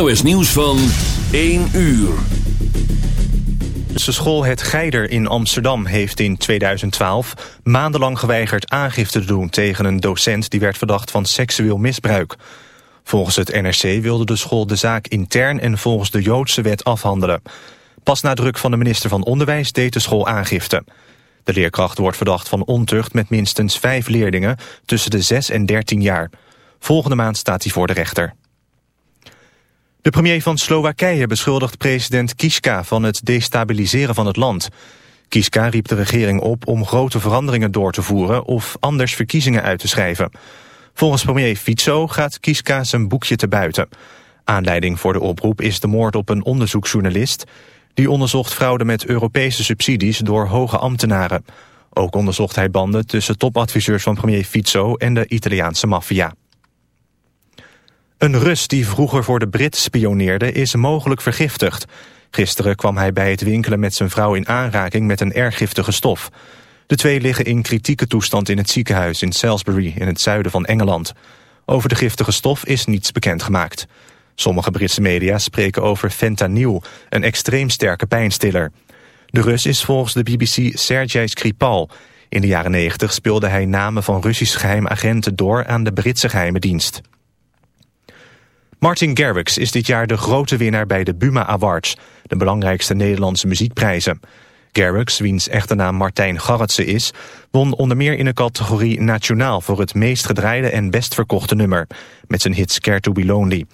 NOS Nieuws van 1 uur. De school Het Geider in Amsterdam heeft in 2012 maandenlang geweigerd aangifte te doen tegen een docent die werd verdacht van seksueel misbruik. Volgens het NRC wilde de school de zaak intern en volgens de Joodse wet afhandelen. Pas na druk van de minister van Onderwijs deed de school aangifte. De leerkracht wordt verdacht van ontucht met minstens vijf leerlingen tussen de 6 en 13 jaar. Volgende maand staat hij voor de rechter. De premier van Slowakije beschuldigt president Kiska van het destabiliseren van het land. Kiska riep de regering op om grote veranderingen door te voeren of anders verkiezingen uit te schrijven. Volgens premier Fico gaat Kiska zijn boekje te buiten. Aanleiding voor de oproep is de moord op een onderzoeksjournalist... die onderzocht fraude met Europese subsidies door hoge ambtenaren. Ook onderzocht hij banden tussen topadviseurs van premier Fico en de Italiaanse maffia. Een Rus die vroeger voor de Brit spioneerde is mogelijk vergiftigd. Gisteren kwam hij bij het winkelen met zijn vrouw in aanraking met een erg giftige stof. De twee liggen in kritieke toestand in het ziekenhuis in Salisbury in het zuiden van Engeland. Over de giftige stof is niets bekendgemaakt. Sommige Britse media spreken over fentanyl, een extreem sterke pijnstiller. De Rus is volgens de BBC Sergei Skripal. In de jaren 90 speelde hij namen van Russische geheimagenten door aan de Britse geheime dienst. Martin Garrix is dit jaar de grote winnaar bij de Buma Awards, de belangrijkste Nederlandse muziekprijzen. Garrix, wiens echte naam Martijn Garretsen is, won onder meer in de categorie Nationaal voor het meest gedraaide en best verkochte nummer, met zijn hit Care to Be Lonely.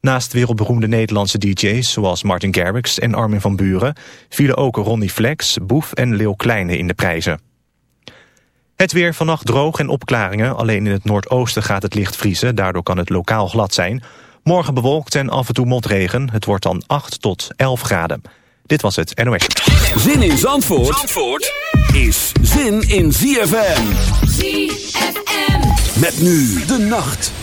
Naast wereldberoemde Nederlandse DJ's zoals Martin Garrix en Armin van Buren vielen ook Ronnie Flex, Boef en Leeuw Kleine in de prijzen. Het weer vannacht droog en opklaringen, alleen in het noordoosten gaat het licht vriezen, daardoor kan het lokaal glad zijn. Morgen bewolkt en af en toe motregen. Het wordt dan 8 tot 11 graden. Dit was het NOS. Zin in Zandvoort, Zandvoort is zin in ZFM. ZFM. Met nu de nacht.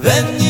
Then you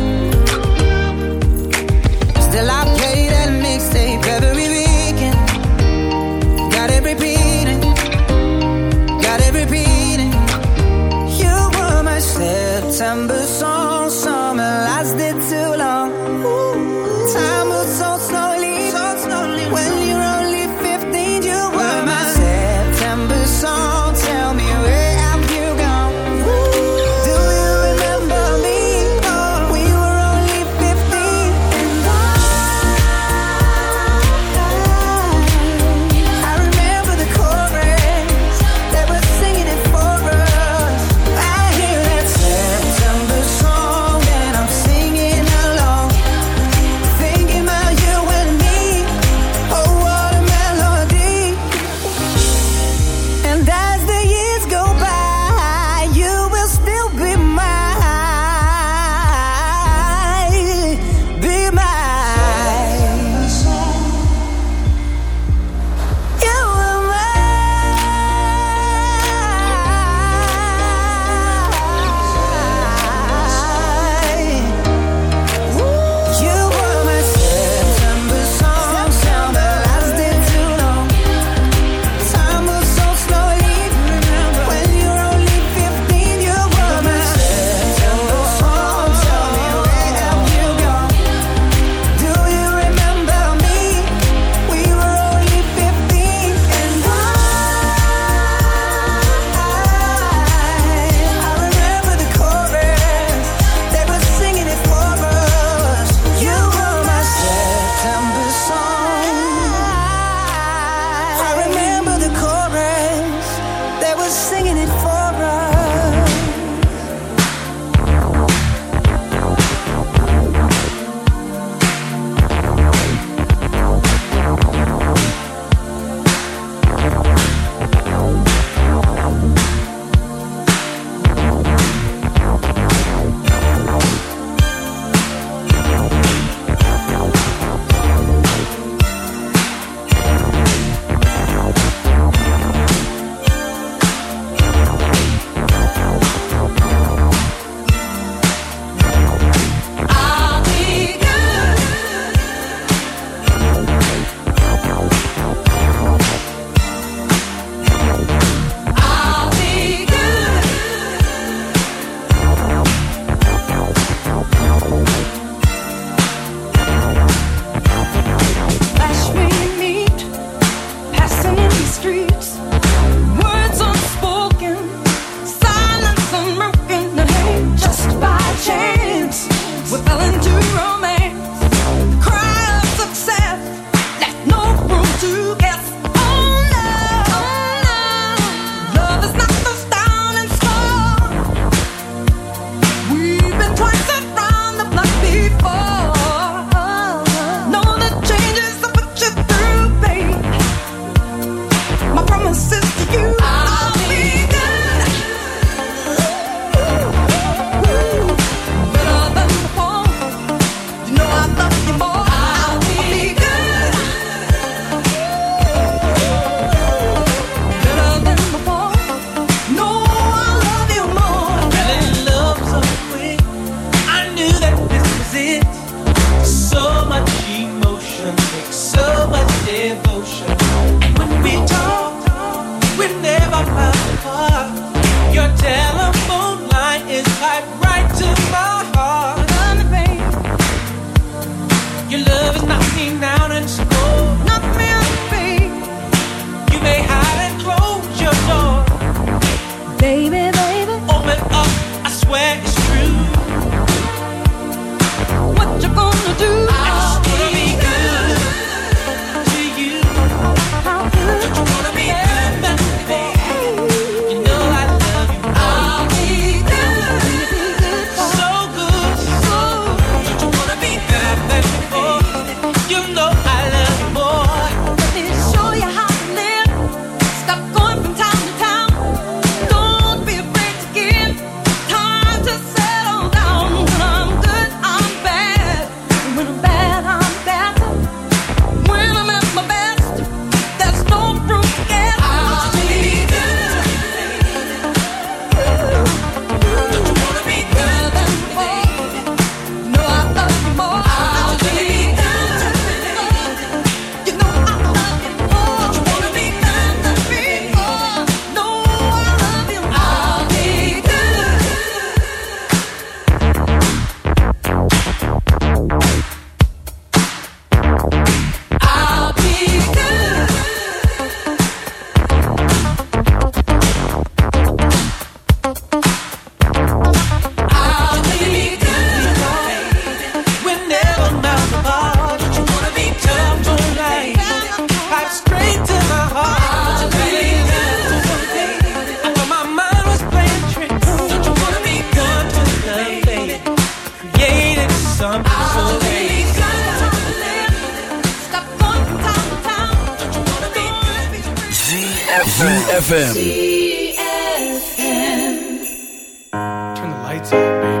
ZFM. Turn the lights up, baby.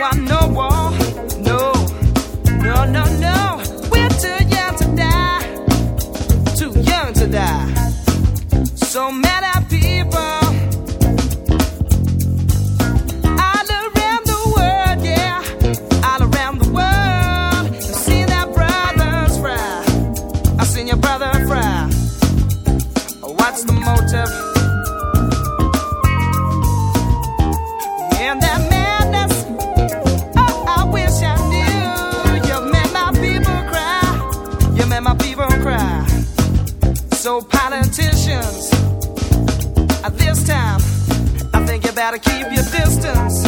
I know, oh, no, no, no. emotions. At this time, I think you better keep your distance.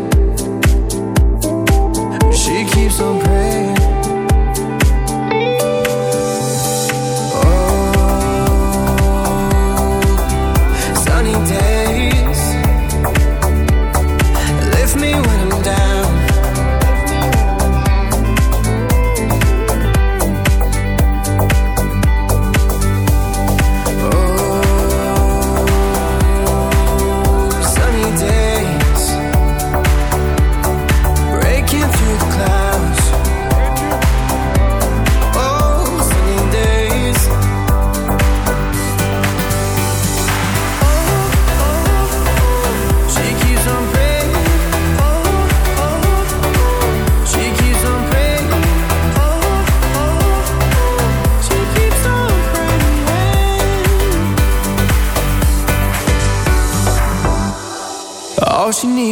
keeps on praying.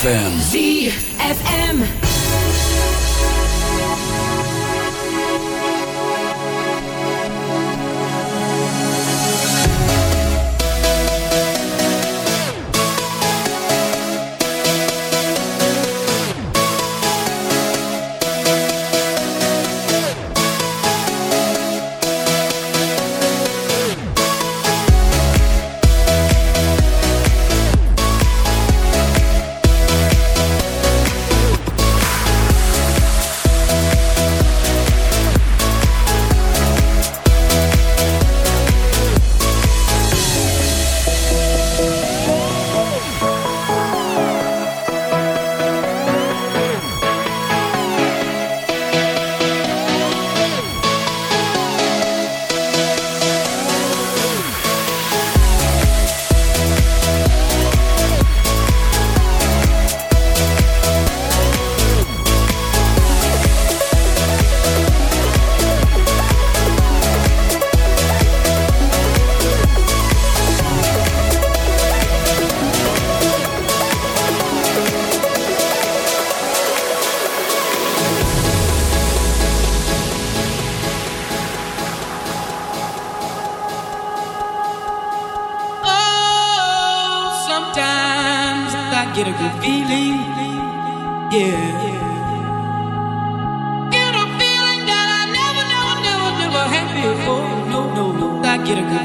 ZFM. ZFM.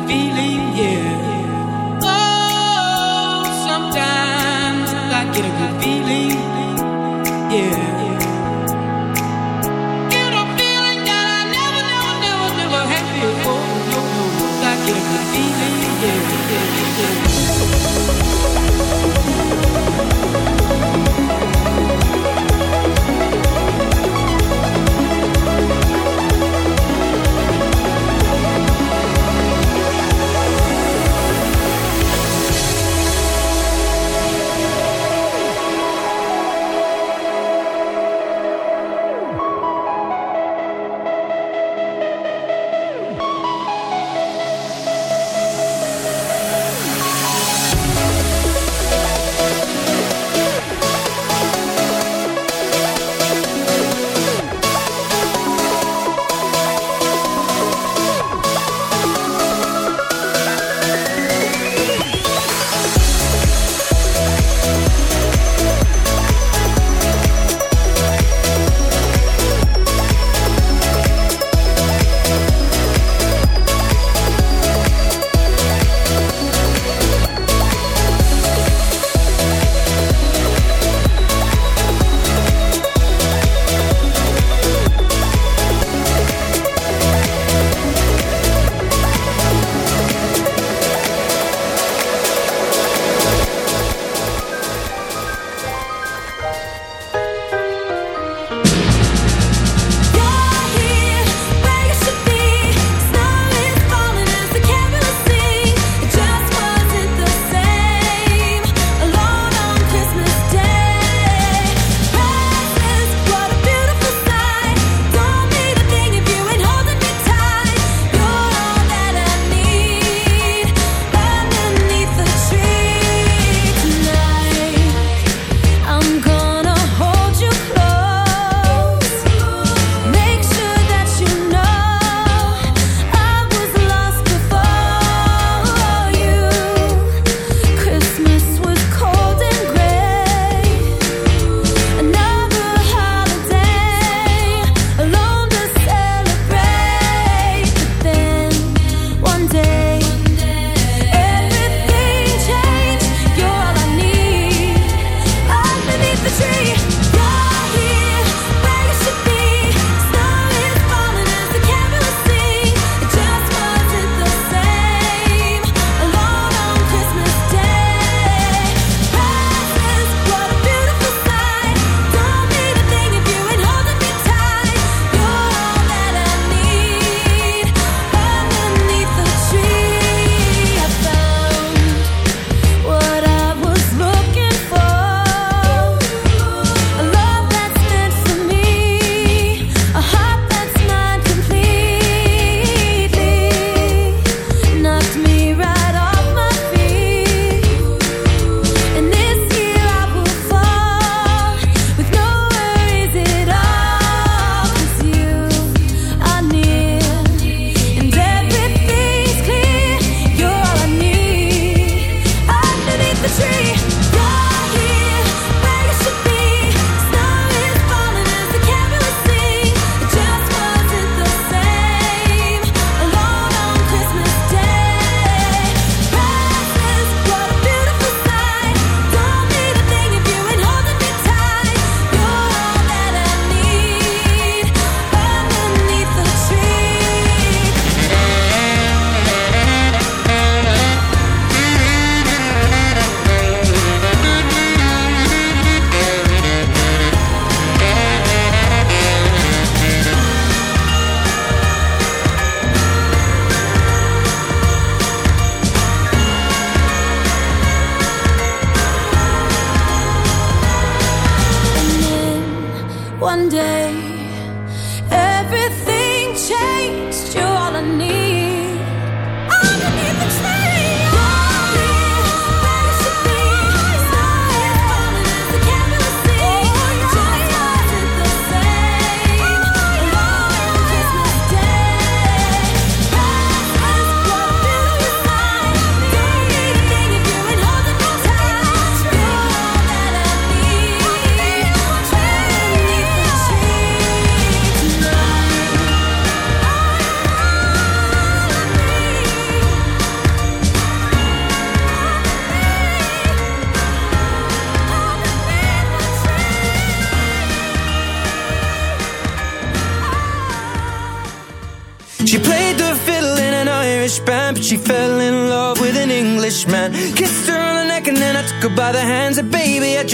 feeling, yeah. Oh, sometimes I get a good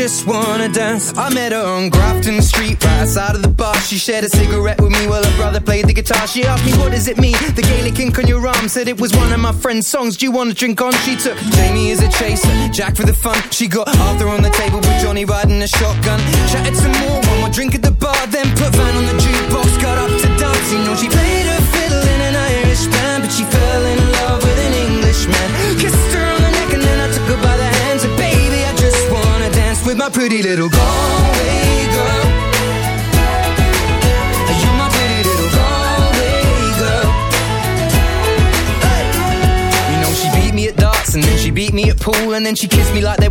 just wanna dance. I met her on Grafton Street, right outside of the bar. She shared a cigarette with me while her brother played the guitar. She asked me, what does it mean? The Gaelic ink on your arm said it was one of my friend's songs. Do you wanna drink on? She took Jamie as a chaser, Jack for the fun. She got Arthur on the table with Johnny riding a shotgun. Chatted some more, pretty little Galway girl. You're my pretty little Galway girl. Hey. You know she beat me at darts and then she beat me at pool and then she kissed me like there